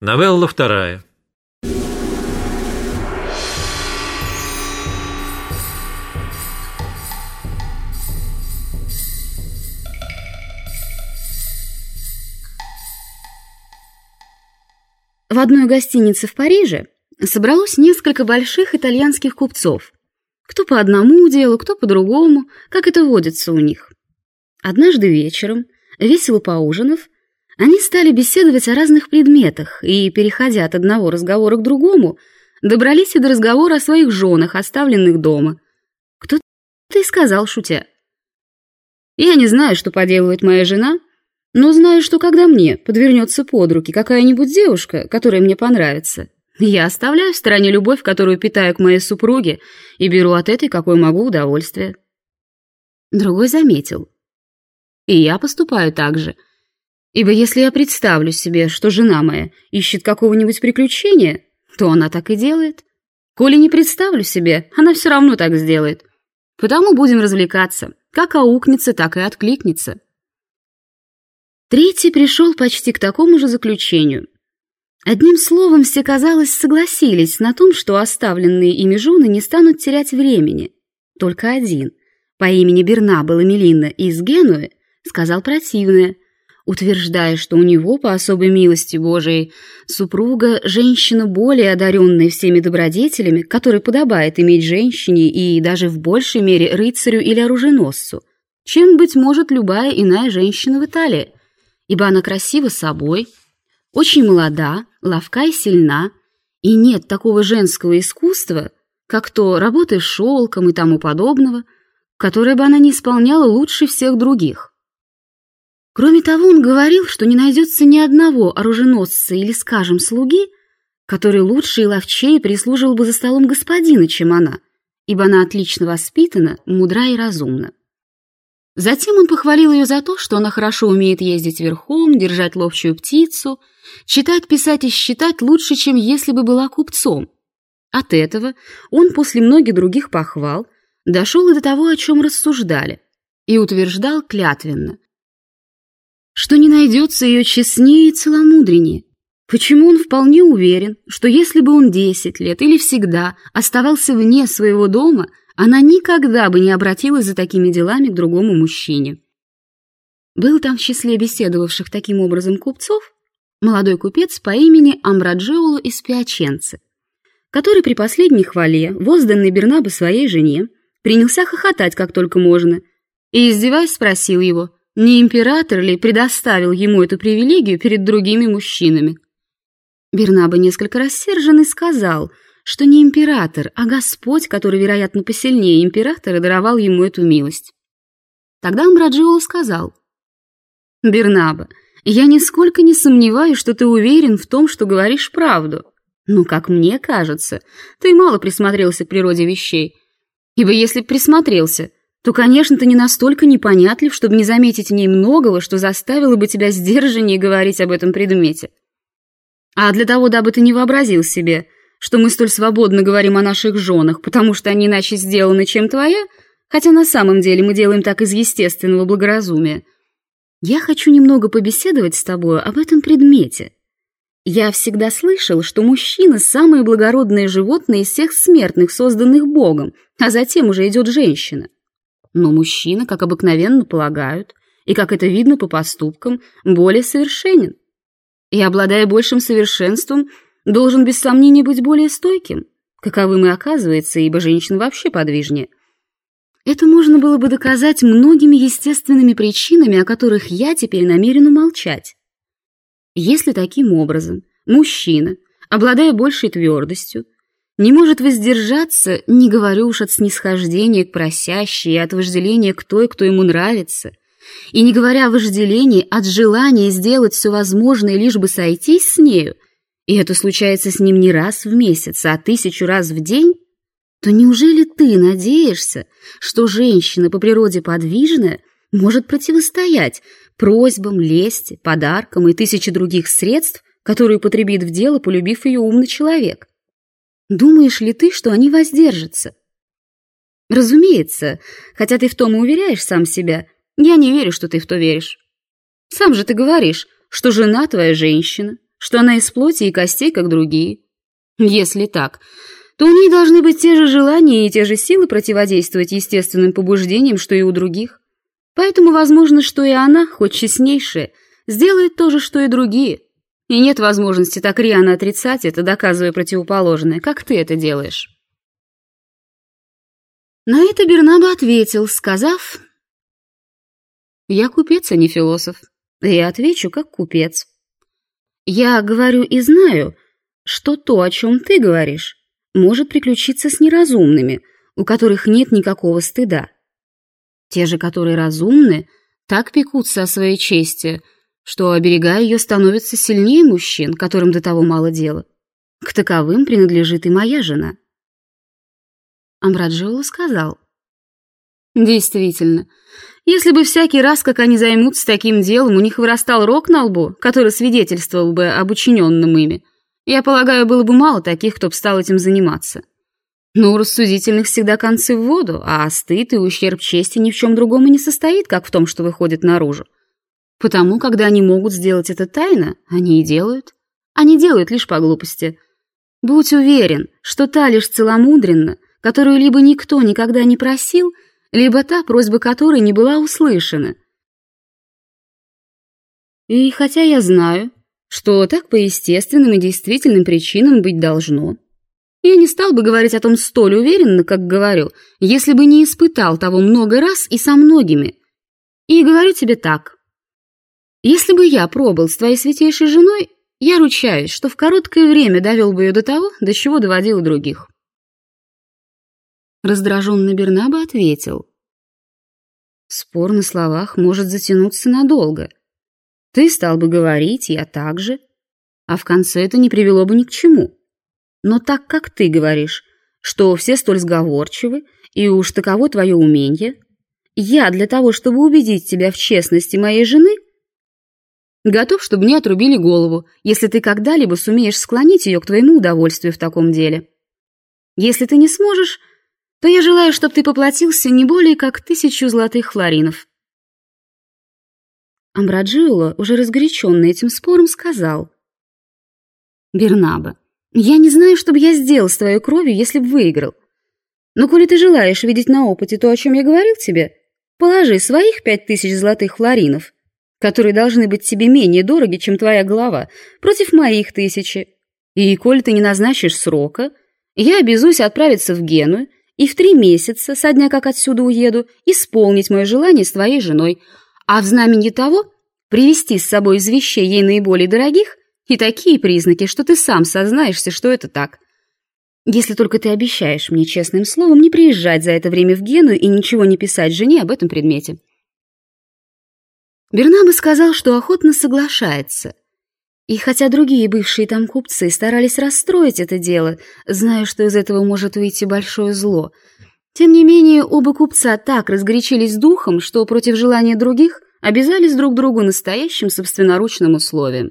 Новелла вторая. В одной гостинице в Париже собралось несколько больших итальянских купцов. Кто по одному делу, кто по другому, как это водится у них. Однажды вечером, весело поужинав, они стали беседовать о разных предметах и, переходя от одного разговора к другому, добрались и до разговора о своих женах, оставленных дома. Кто-то и сказал, шутя. «Я не знаю, что поделывает моя жена, но знаю, что когда мне подвернется под руки какая-нибудь девушка, которая мне понравится, я оставляю в стороне любовь, которую питаю к моей супруге, и беру от этой, какой могу, удовольствие». Другой заметил. «И я поступаю так же» Ибо если я представлю себе, что жена моя ищет какого-нибудь приключения, то она так и делает. Коли не представлю себе, она все равно так сделает. Потому будем развлекаться. Как аукнется, так и откликнется. Третий пришел почти к такому же заключению. Одним словом, все, казалось, согласились на том, что оставленные ими жены не станут терять времени. Только один, по имени Бернаба Ламелина из Генуи, сказал противное – утверждая, что у него, по особой милости Божией, супруга – женщина более одаренная всеми добродетелями, которой подобает иметь женщине и даже в большей мере рыцарю или оруженосцу, чем, быть может, любая иная женщина в Италии, ибо она красива собой, очень молода, ловка и сильна, и нет такого женского искусства, как то работы шелком и тому подобного, которое бы она не исполняла лучше всех других. Кроме того, он говорил, что не найдется ни одного оруженосца или, скажем, слуги, который лучше и ловчее прислуживал бы за столом господина, чем она, ибо она отлично воспитана, мудра и разумна. Затем он похвалил ее за то, что она хорошо умеет ездить верхом, держать ловчую птицу, читать, писать и считать лучше, чем если бы была купцом. От этого он после многих других похвал дошел и до того, о чем рассуждали, и утверждал клятвенно, что не найдется ее честнее и целомудреннее. Почему он вполне уверен, что если бы он десять лет или всегда оставался вне своего дома, она никогда бы не обратилась за такими делами к другому мужчине. Был там в числе беседовавших таким образом купцов молодой купец по имени Амбраджиоло из Пиаченцы, который при последней хвале, возданной Бернабе своей жене, принялся хохотать как только можно, и, издеваясь, спросил его, не император ли предоставил ему эту привилегию перед другими мужчинами? Бернаба несколько рассерженный сказал, что не император, а Господь, который, вероятно, посильнее императора, даровал ему эту милость. Тогда Амбраджиола сказал, «Бернаба, я нисколько не сомневаюсь, что ты уверен в том, что говоришь правду. Но, как мне кажется, ты мало присмотрелся к природе вещей. Ибо если присмотрелся, то, конечно, ты не настолько непонятлив, чтобы не заметить в ней многого, что заставило бы тебя сдержаннее говорить об этом предмете. А для того, дабы ты не вообразил себе, что мы столь свободно говорим о наших женах, потому что они иначе сделаны, чем твоя, хотя на самом деле мы делаем так из естественного благоразумия, я хочу немного побеседовать с тобой об этом предмете. Я всегда слышал, что мужчина – самое благородное животное из всех смертных, созданных Богом, а затем уже идет женщина. Но мужчина, как обыкновенно полагают, и как это видно по поступкам, более совершенен. И, обладая большим совершенством, должен без сомнения быть более стойким, каковым и оказывается, ибо женщина вообще подвижнее. Это можно было бы доказать многими естественными причинами, о которых я теперь намерен умолчать. Если таким образом мужчина, обладая большей твердостью, не может воздержаться, не говорю уж от снисхождения к просящей и от вожделения к той, кто ему нравится, и не говоря о вожделении, от желания сделать все возможное, лишь бы сойтись с нею, и это случается с ним не раз в месяц, а тысячу раз в день, то неужели ты надеешься, что женщина по природе подвижная может противостоять просьбам, лести, подаркам и тысяче других средств, которые употребит в дело, полюбив ее умный человек? Думаешь ли ты, что они воздержатся? Разумеется, хотя ты в том и уверяешь сам себя, я не верю, что ты в то веришь. Сам же ты говоришь, что жена твоя женщина, что она из плоти и костей, как другие. Если так, то у ней должны быть те же желания и те же силы противодействовать естественным побуждениям, что и у других. Поэтому возможно, что и она, хоть честнейшая, сделает то же, что и другие. И нет возможности так рьяно отрицать это, доказывая противоположное, как ты это делаешь. На это Бернабо ответил, сказав, «Я купец, а не философ. Я отвечу, как купец. Я говорю и знаю, что то, о чем ты говоришь, может приключиться с неразумными, у которых нет никакого стыда. Те же, которые разумны, так пекутся о своей чести, что, оберегая ее, становятся сильнее мужчин, которым до того мало дела. К таковым принадлежит и моя жена. Амбраджиола сказал. Действительно, если бы всякий раз, как они займутся таким делом, у них вырастал рог на лбу, который свидетельствовал бы об учиненном ими, я полагаю, было бы мало таких, кто бы стал этим заниматься. Но у рассудительных всегда концы в воду, а стыд и ущерб чести ни в чем другом и не состоит, как в том, что выходит наружу. Потому, когда они могут сделать это тайно, они и делают. Они делают лишь по глупости. Будь уверен, что та лишь целомудренна, которую либо никто никогда не просил, либо та, просьба которой не была услышана. И хотя я знаю, что так по естественным и действительным причинам быть должно, я не стал бы говорить о том столь уверенно, как говорю, если бы не испытал того много раз и со многими. И говорю тебе так. Если бы я пробыл с твоей святейшей женой, я ручаюсь, что в короткое время довел бы ее до того, до чего доводил других. Раздраженный Бернаба ответил. Спор на словах может затянуться надолго. Ты стал бы говорить, я также, а в конце это не привело бы ни к чему. Но так как ты говоришь, что все столь сговорчивы, и уж таково твое умение, я для того, чтобы убедить тебя в честности моей жены, готов, чтобы мне отрубили голову, если ты когда-либо сумеешь склонить ее к твоему удовольствию в таком деле. Если ты не сможешь, то я желаю, чтобы ты поплатился не более как тысячу золотых флоринов. Амбраджиола, уже разгоряченный этим спором, сказал. «Бернаба, я не знаю, что бы я сделал с твоей кровью, если бы выиграл. Но коли ты желаешь видеть на опыте то, о чем я говорил тебе, положи своих пять тысяч золотых флоринов, которые должны быть тебе менее дороги, чем твоя голова, против моих тысячи. И коли ты не назначишь срока, я обязуюсь отправиться в Геную и в три месяца, со дня как отсюда уеду, исполнить мое желание с твоей женой, а в знамени того привести с собой из вещей ей наиболее дорогих и такие признаки, что ты сам сознаешься, что это так. Если только ты обещаешь мне честным словом не приезжать за это время в Геную и ничего не писать жене об этом предмете. Бернаба сказал, что охотно соглашается. И хотя другие бывшие там купцы старались расстроить это дело, зная, что из этого может выйти большое зло, тем не менее оба купца так разгорячились духом, что против желания других обязались друг другу настоящим собственноручным условием.